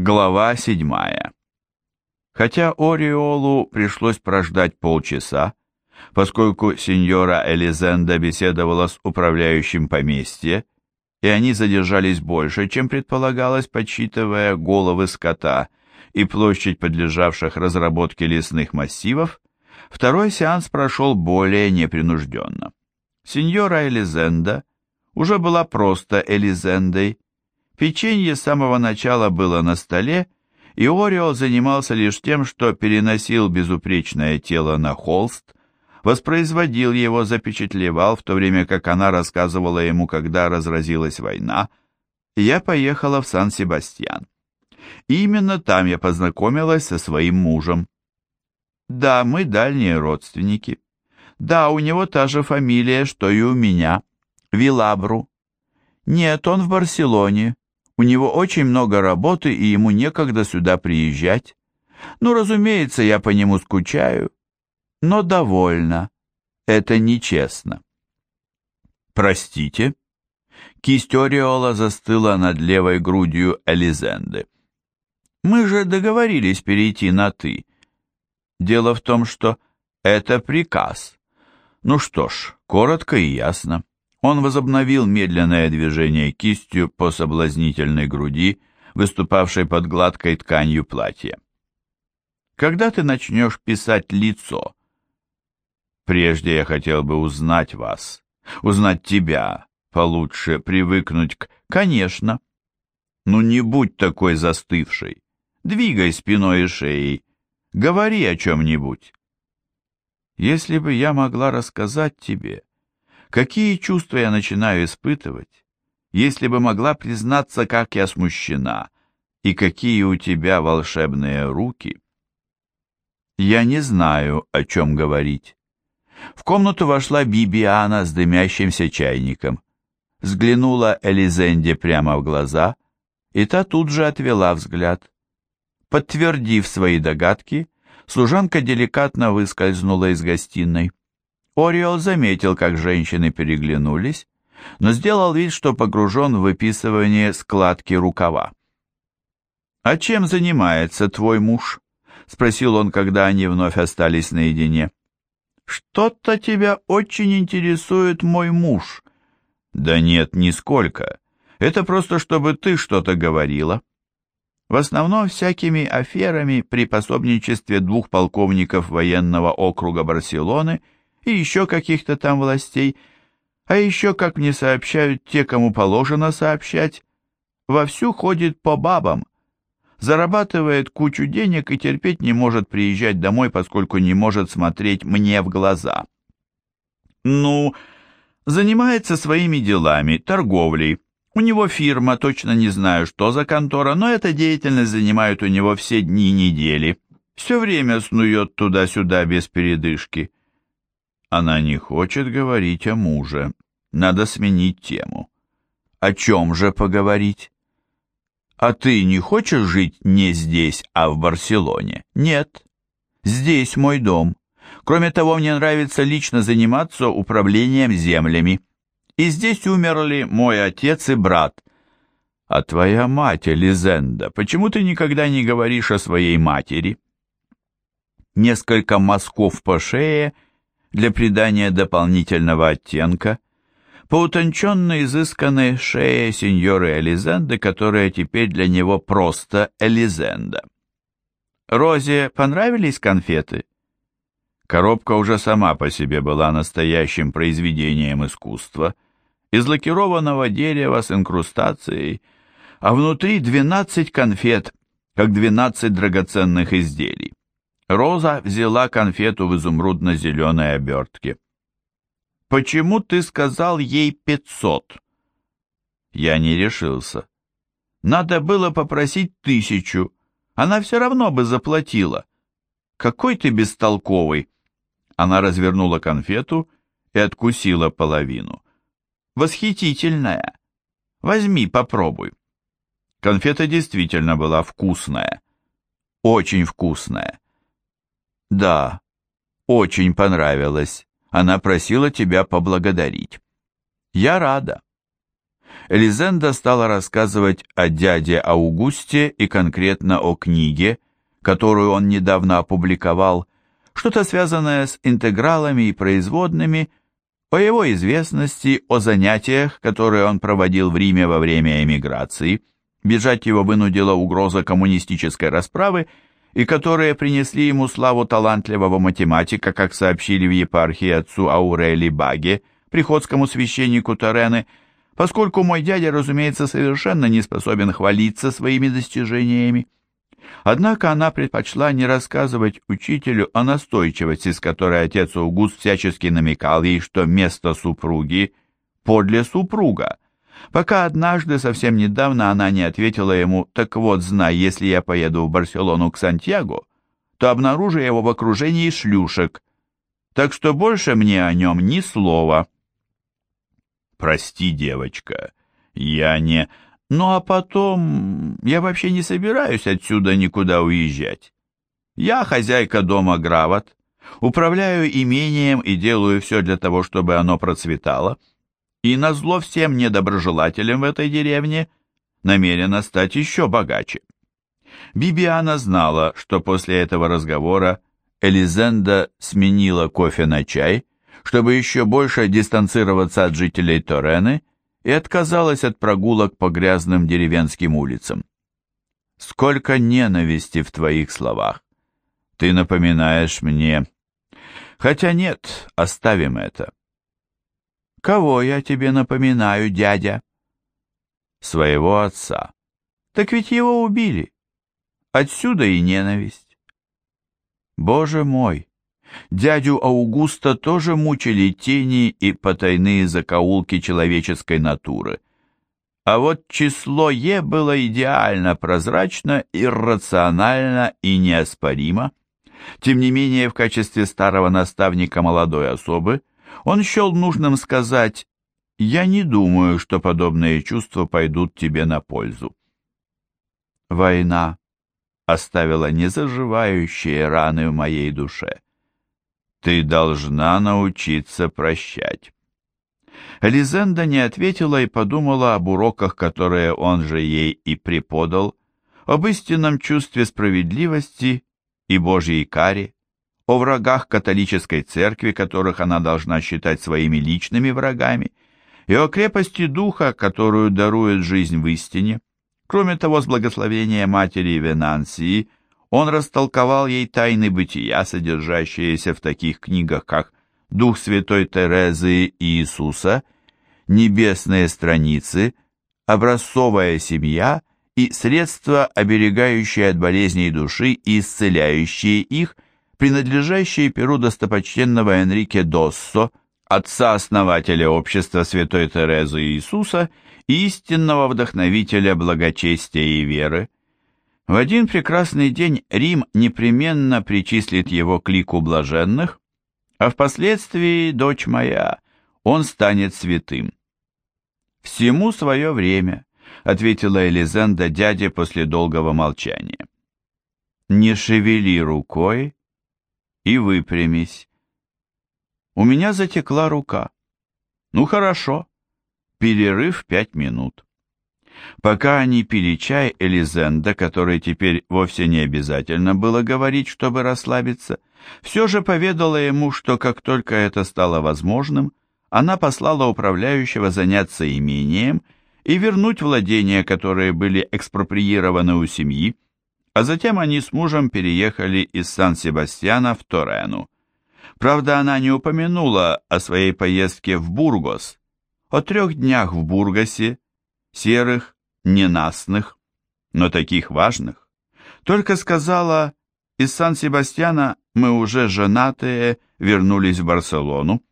Глава седьмая. Хотя Ориолу пришлось прождать полчаса, поскольку сеньора Элизенда беседовала с управляющим поместья, и они задержались больше, чем предполагалось, подсчитывая головы скота и площадь подлежавших разработке лесных массивов, второй сеанс прошел более непринужденно. Сеньора Элизенда уже была просто Элизендой, Печенье с самого начала было на столе, и Ориол занимался лишь тем, что переносил безупречное тело на холст, воспроизводил его, запечатлевал, в то время как она рассказывала ему, когда разразилась война, я поехала в Сан-Себастьян. Именно там я познакомилась со своим мужем. Да, мы дальние родственники. Да, у него та же фамилия, что и у меня, Вилабру. Нет, он в Барселоне, у него очень много работы, и ему некогда сюда приезжать. Ну, разумеется, я по нему скучаю, но довольна. Это нечестно. Простите? Кисть Ореола застыла над левой грудью Элизенды. Мы же договорились перейти на «ты». Дело в том, что это приказ. Ну что ж, коротко и ясно. Он возобновил медленное движение кистью по соблазнительной груди, выступавшей под гладкой тканью платья. «Когда ты начнешь писать лицо?» «Прежде я хотел бы узнать вас, узнать тебя, получше привыкнуть к...» «Конечно!» «Ну не будь такой застывшей, двигай спиной и шеей, говори о чем-нибудь». «Если бы я могла рассказать тебе...» Какие чувства я начинаю испытывать, если бы могла признаться, как я смущена, и какие у тебя волшебные руки? Я не знаю, о чем говорить. В комнату вошла Бибиана с дымящимся чайником. Взглянула Элизенде прямо в глаза, и та тут же отвела взгляд. Подтвердив свои догадки, служанка деликатно выскользнула из гостиной. Ориол заметил, как женщины переглянулись, но сделал вид, что погружен в выписывание складки рукава. «А чем занимается твой муж?» — спросил он, когда они вновь остались наедине. «Что-то тебя очень интересует мой муж». «Да нет, нисколько. Это просто, чтобы ты что-то говорила». В основном всякими аферами при пособничестве двух полковников военного округа Барселоны — и еще каких-то там властей, а еще, как мне сообщают те, кому положено сообщать, вовсю ходит по бабам, зарабатывает кучу денег и терпеть не может приезжать домой, поскольку не может смотреть мне в глаза. Ну, занимается своими делами, торговлей. У него фирма, точно не знаю, что за контора, но эта деятельность занимает у него все дни недели. Все время снует туда-сюда без передышки. Она не хочет говорить о муже. Надо сменить тему. О чем же поговорить? А ты не хочешь жить не здесь, а в Барселоне? Нет. Здесь мой дом. Кроме того, мне нравится лично заниматься управлением землями. И здесь умерли мой отец и брат. А твоя мать, Элизенда, почему ты никогда не говоришь о своей матери? Несколько мазков по шее — для придания дополнительного оттенка, по утонченной изысканной шее сеньоры Элизенды, которая теперь для него просто Элизенда. Розе понравились конфеты? Коробка уже сама по себе была настоящим произведением искусства, из лакированного дерева с инкрустацией, а внутри 12 конфет, как 12 драгоценных изделий. Роза взяла конфету в изумрудно-зеленой обертке. «Почему ты сказал ей пятьсот?» Я не решился. Надо было попросить тысячу. Она все равно бы заплатила. Какой ты бестолковый!» Она развернула конфету и откусила половину. «Восхитительная! Возьми, попробуй!» Конфета действительно была вкусная. Очень вкусная. Да, очень понравилось. Она просила тебя поблагодарить. Я рада. Элизенда стала рассказывать о дяде Аугусте и конкретно о книге, которую он недавно опубликовал, что-то связанное с интегралами и производными, о его известности, о занятиях, которые он проводил в Риме во время эмиграции. Бежать его вынудила угроза коммунистической расправы, и которые принесли ему славу талантливого математика, как сообщили в епархии отцу Аурели Баге, приходскому священнику Торены, поскольку мой дядя, разумеется, совершенно не способен хвалиться своими достижениями. Однако она предпочла не рассказывать учителю о настойчивости, с которой отец Аугуст всячески намекал ей, что место супруги подле супруга, пока однажды, совсем недавно, она не ответила ему «Так вот, знай, если я поеду в Барселону к Сантьяго, то обнаружу его в окружении шлюшек, так что больше мне о нем ни слова». «Прости, девочка, я не...» Ну а потом я вообще не собираюсь отсюда никуда уезжать. Я хозяйка дома Грават, управляю имением и делаю все для того, чтобы оно процветало. И назло всем недоброжелателям в этой деревне намерена стать еще богаче. Бибиана знала, что после этого разговора Элизенда сменила кофе на чай, чтобы еще больше дистанцироваться от жителей Торены и отказалась от прогулок по грязным деревенским улицам. Сколько ненависти в твоих словах. Ты напоминаешь мне... Хотя нет, оставим это. Кого я тебе напоминаю, дядя? Своего отца. Так ведь его убили. Отсюда и ненависть. Боже мой, Дядю Аугуста тоже мучили тени и потайные закоулки человеческой натуры. А вот число Е было идеально прозрачно, иррационально и неоспоримо. Тем не менее, в качестве старого наставника молодой особы, он счел нужным сказать «Я не думаю, что подобные чувства пойдут тебе на пользу». Война оставила незаживающие раны в моей душе. Ты должна научиться прощать. Лизенда не ответила и подумала об уроках, которые он же ей и преподал, об истинном чувстве справедливости и Божьей каре, о врагах католической церкви, которых она должна считать своими личными врагами, и о крепости духа, которую дарует жизнь в истине. Кроме того, с благословения матери Венансии он растолковал ей тайны бытия, содержащиеся в таких книгах, как «Дух Святой Терезы и Иисуса», «Небесные страницы», «Образцовая семья» и «Средства, оберегающие от болезней души и исцеляющие их», принадлежащие перу достопочтенного Энрике Доссо, отца-основателя общества Святой Терезы Иисуса и истинного вдохновителя благочестия и веры. В один прекрасный день Рим непременно причислит его к лику блаженных, а впоследствии, дочь моя, он станет святым. «Всему свое время», — ответила Элизенда дяде после долгого молчания. «Не шевели рукой и выпрямись». У меня затекла рука. «Ну хорошо, перерыв пять минут». Пока они пили чай, Элизенда, которой теперь вовсе не обязательно было говорить, чтобы расслабиться, все же поведала ему, что как только это стало возможным, она послала управляющего заняться имением и вернуть владения, которые были экспроприированы у семьи, а затем они с мужем переехали из Сан-Себастьяна в Торену. Правда, она не упомянула о своей поездке в Бургос, о трех днях в Бургасе, серых, ненастных, но таких важных. Только сказала, из Сан-Себастьяна мы уже женатые вернулись в Барселону,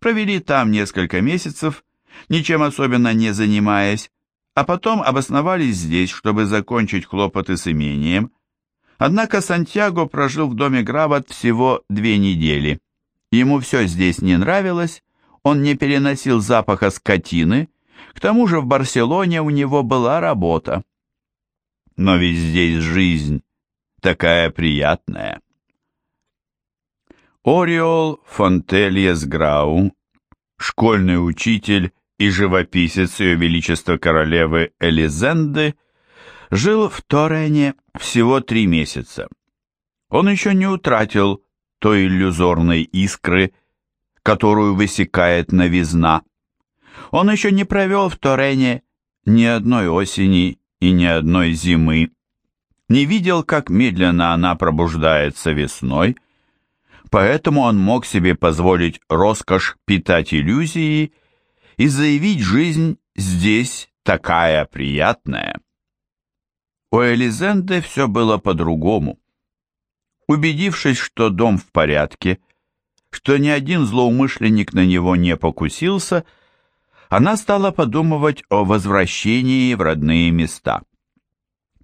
провели там несколько месяцев, ничем особенно не занимаясь, а потом обосновались здесь, чтобы закончить хлопоты с имением. Однако Сантьяго прожил в доме Грават всего две недели. Ему все здесь не нравилось, он не переносил запаха скотины, к тому же в Барселоне у него была работа. Но ведь здесь жизнь такая приятная. Ориол Фонтельес Грау, школьный учитель и живописец Ее Величества Королевы Элизенды, жил в Торене всего три месяца. Он еще не утратил той иллюзорной искры, которую высекает новизна. Он еще не провел в Торене ни одной осени и ни одной зимы, не видел, как медленно она пробуждается весной, поэтому он мог себе позволить роскошь питать иллюзии и заявить жизнь здесь такая приятная. У Элизенды все было по-другому. Убедившись, что дом в порядке, что ни один злоумышленник на него не покусился, она стала подумывать о возвращении в родные места.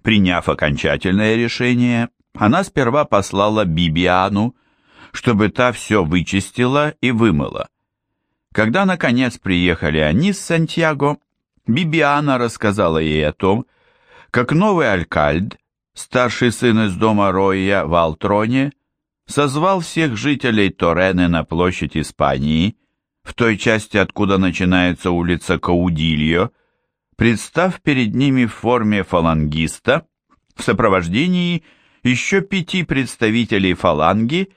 Приняв окончательное решение, она сперва послала Бибиану, чтобы та все вычистила и вымыла. Когда, наконец, приехали они с Сантьяго, Бибиана рассказала ей о том, как новый алькальд, старший сын из дома Роя в Алтроне, созвал всех жителей Торены на площадь Испании, в той части, откуда начинается улица Каудильо, представ перед ними в форме фалангиста, в сопровождении еще пяти представителей фаланги,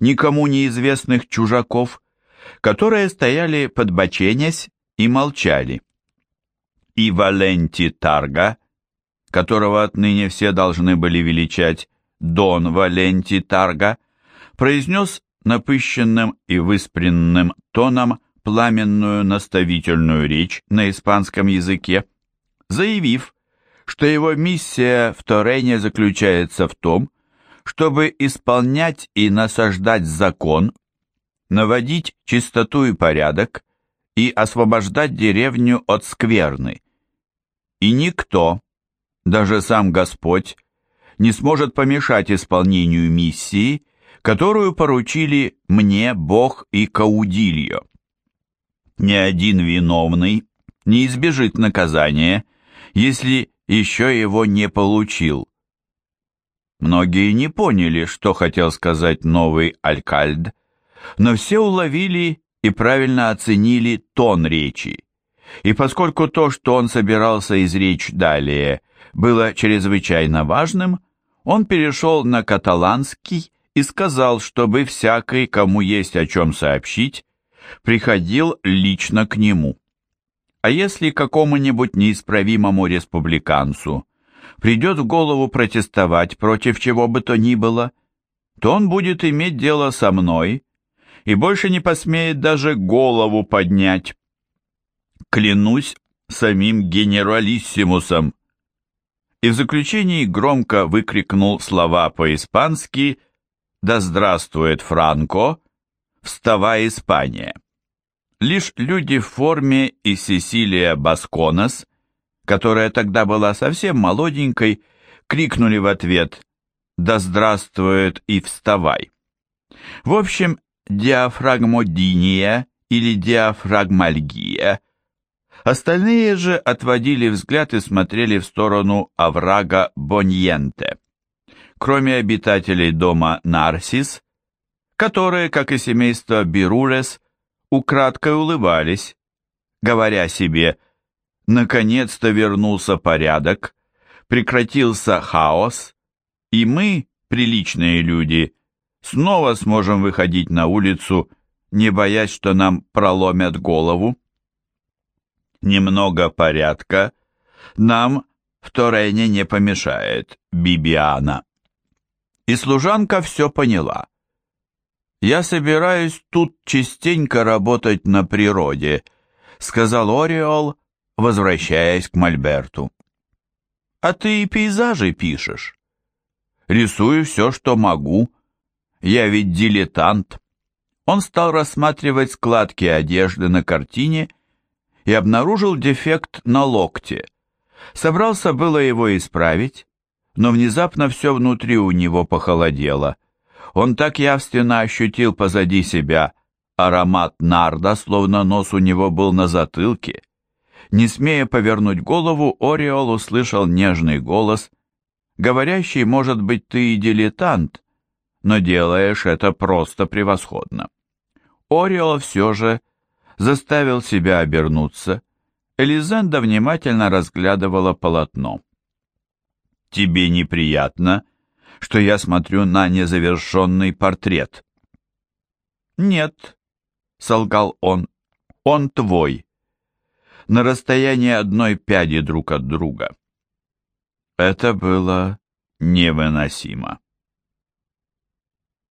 никому неизвестных чужаков, которые стояли подбоченясь и молчали. И Валенти Тарга, которого отныне все должны были величать Дон Валенти Тарга, произнес напыщенным и выспренным тоном пламенную наставительную речь на испанском языке, заявив, что его миссия в Торене заключается в том, чтобы исполнять и насаждать закон, наводить чистоту и порядок и освобождать деревню от скверны. И никто, даже сам Господь, не сможет помешать исполнению миссии, которую поручили мне Бог и Каудильо. Ни один виновный не избежит наказания, если еще его не получил. Многие не поняли, что хотел сказать новый алькальд, но все уловили и правильно оценили тон речи. И поскольку то, что он собирался изречь далее, было чрезвычайно важным, он перешел на каталанский и сказал, чтобы всякий, кому есть о чем сообщить, приходил лично к нему. А если какому-нибудь неисправимому республиканцу придет в голову протестовать против чего бы то ни было, то он будет иметь дело со мной и больше не посмеет даже голову поднять. Клянусь самим генералиссимусом. И в заключении громко выкрикнул слова по-испански «Да здравствует Франко! Вставай, Испания!» Лишь люди в форме и Сесилия Басконос, которая тогда была совсем молоденькой, крикнули в ответ «Да здравствует и вставай!». В общем, диафрагмодиния или диафрагмальгия. Остальные же отводили взгляд и смотрели в сторону оврага Боньенте. Кроме обитателей дома Нарсис, которые, как и семейство Бирулес, украдкой улыбались, говоря себе «наконец-то вернулся порядок», прекратился хаос, и мы, приличные люди, снова сможем выходить на улицу, не боясь, что нам проломят голову. Немного порядка нам в Торене не помешает, Бибиана. И служанка все поняла. «Я собираюсь тут частенько работать на природе», — сказал Ориол, возвращаясь к Мольберту. «А ты и пейзажи пишешь?» «Рисую все, что могу», я ведь дилетант. Он стал рассматривать складки одежды на картине и обнаружил дефект на локте. Собрался было его исправить, но внезапно все внутри у него похолодело. Он так явственно ощутил позади себя аромат нарда, словно нос у него был на затылке. Не смея повернуть голову, Ориол услышал нежный голос, говорящий, может быть, ты и дилетант, но делаешь это просто превосходно. Ориол все же заставил себя обернуться. Элизенда внимательно разглядывала полотно. «Тебе неприятно, что я смотрю на незавершенный портрет?» «Нет», — солгал он, — «он твой» на расстоянии одной пяди друг от друга. Это было невыносимо.